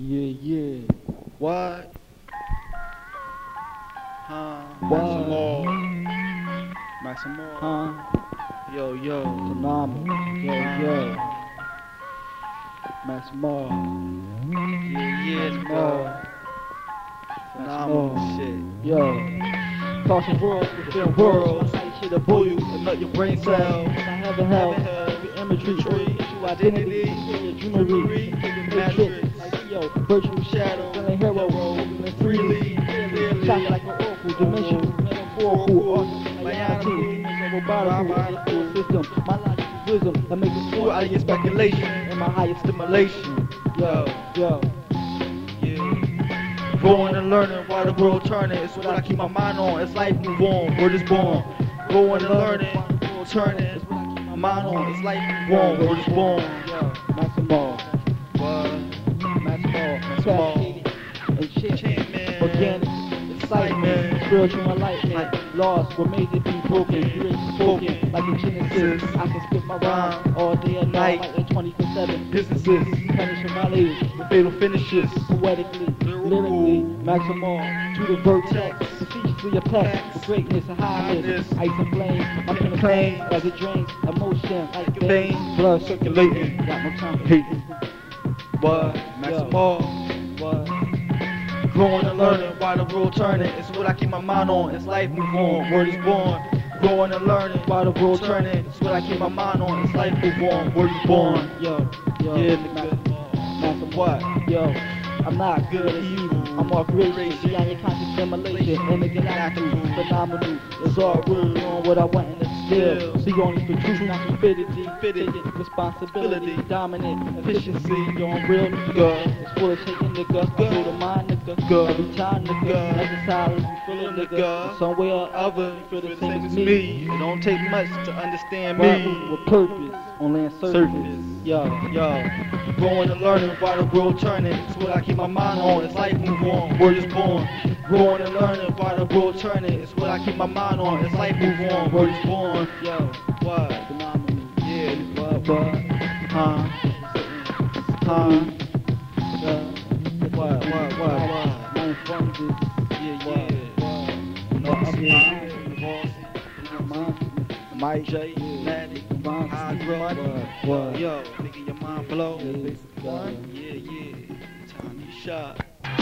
Yeah, yeah. What? Huh? What? Maximo. Maximo. Huh? Yo, yo. Phenomenal. Yo, yo. Max Mall. Yeah, yeah, Maximo. Phenomenal shit. Yo. Crossing worlds within Worlds. My shit a Pull bull you and let your brain cells. I have a hell. Your imagery. True identity. Your dreamery. Matrix. Like yo. Virtual shadow. Feeling hero. Moving freely. Shocking like an awful dimension. Metaphorical. Awesome. Reality. Robotical. System. My logic is wisdom. That makes it Pull out of your speculation. And my highest Stimulation. Yo, yo. Yeah. Growing and learning while the world turning. It's what I keep my mind on. It's life move on. Word is born. Growing and learning. while the World turning. It's what I keep my mind on. It's life move on. Word is born. And shit. Chant, man. Organic. Excitement. Spiritual enlightenment. Lost. What made it be broken. Great spoken. Like a Genesis. I can spit my rhyme uh, all day and night. Like a 24 7. Businesses. Punishing my ladies. The fatal finishes. poetically, lyrically, maximal, to the vertex, facetiously a pet, for greatness and highness, ice and flame, my pen and flame, as it drains, emotion, like Vein. veins, blood circulating, got no time for hating. What? Maximo. Growing and learning while the world turning. It's what I keep my mind on. It's life move on. Word is born. Growing and learning while the world turning. It's what I keep my mind on. It's life move on. Word is born. Yo, yo, Yeah, nigga. Maximo. What? Yo, I'm not good at evil. I'm all gracious, beyond your conscious simulation. Intergalactic, phenomenal. It's all real, doing what I want in the still. See only for truth, not stupidity. Fitted. Responsibility, dominant, efficiency. Yo, I'm real nigga. It's full of shaking nigga. I feel the mind nigga. Good. Every time nigga. Good. Exercise, you feel it nigga. Nigga. Some way or Other you feel the same as me. It don't take much to understand me. with purpose, on land surface. Surface. Yo, Yo, growing and learning while the world turning. It's what I keep my mind on. It's life move on. Word is born. Growing and learning while the world turning. It's what I keep my mind on. It's life move on. Word is born. yo, What? phenomenal. Yeah. What, what? Huh? Huh? Yeah. What? What? What? Yeah, yeah. what? No, I'm Yeah. fine. Mike J. Maddie. Hydro. What, what? Yo, nigga, your mind blow. Yeah, Yeah, yeah. Time you shot.